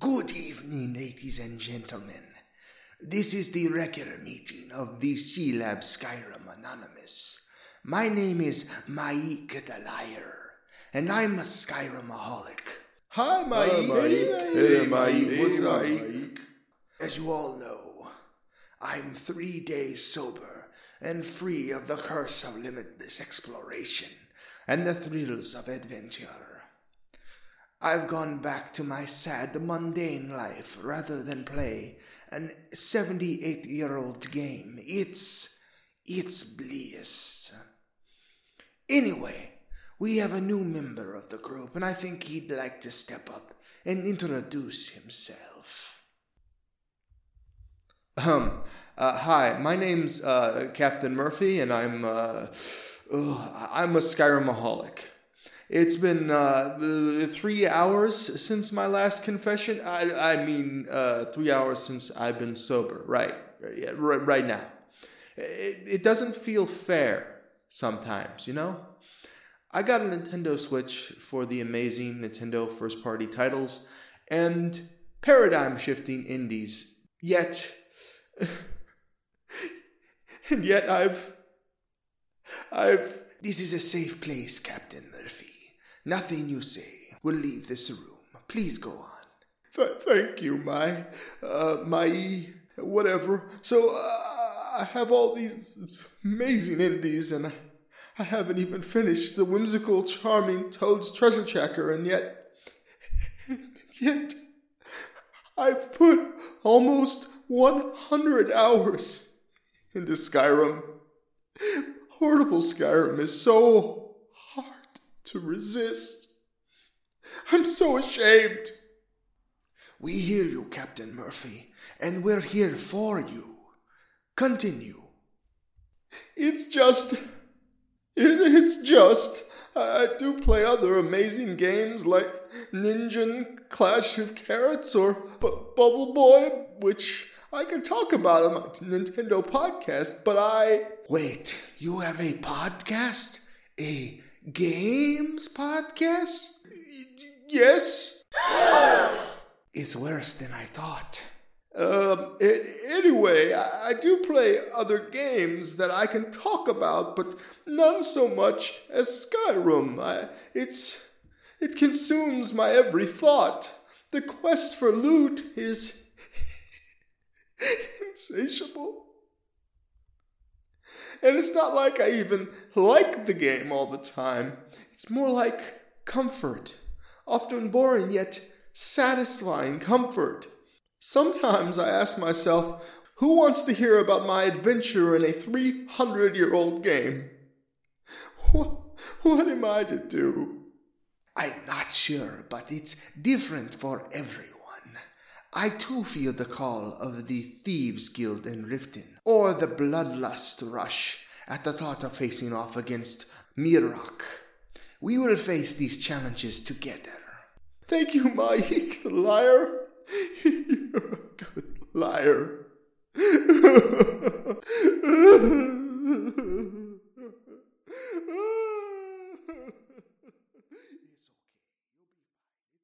Good evening, ladies and gentlemen. This is the regular meeting of the C Lab Skyrim Anonymous. My name is Mike the Liar, and I'm a Skyrimaholic. Hi, Mike. Hi, Mike. Hey, Mike. What's up, Mike? As you all know, I'm three days sober and free of the curse of limitless exploration and the thrills of adventure. I've gone back to my sad, mundane life rather than play an 78 year old game. It's. it's bliss. Anyway, we have a new member of the group, and I think he'd like to step up and introduce himself. Um, uh, hi, my name's uh, Captain Murphy, and I'm uh, ugh, I'm a Skyrimaholic. It's been uh, three hours since my last confession. I, I mean, uh, three hours since I've been sober. Right, right, right now. It, it doesn't feel fair sometimes, you know. I got a Nintendo Switch for the amazing Nintendo first party titles and paradigm shifting indies. Yet, and yet I've. I've. This is a safe place, Captain. Nothing you say will leave this room. Please go on. Th- thank you, my, uh, my, whatever. So, uh, I have all these amazing indies, and I, haven't even finished the whimsical, charming Toad's Treasure Tracker, and yet, yet, I've put almost 100 hours into Skyrim. Horrible Skyrim is so to resist. I'm so ashamed. We hear you, Captain Murphy, and we're here for you. Continue. It's just. it- It's just. I do play other amazing games like Ninja Clash of Carrots or Bubble Boy, which I can talk about on my Nintendo podcast, but I. Wait, you have a podcast? A games podcast? Yes? It's worse than I thought. Um, a- anyway, I, I do play other games that I can talk about, but none so much as Skyrim. I, it's it consumes my every thought. The quest for loot is insatiable. And it's not like I even like the game all the time. It's more like comfort. Often boring, yet satisfying comfort. Sometimes I ask myself, who wants to hear about my adventure in a 300 year old game? What, what am I to do? I'm not sure, but it's different for everyone. I too feel the call of the Thieves Guild in Riften, or the bloodlust rush at the thought of facing off against Miraak. We will face these challenges together. Thank you, Mike, the liar. You're a good liar.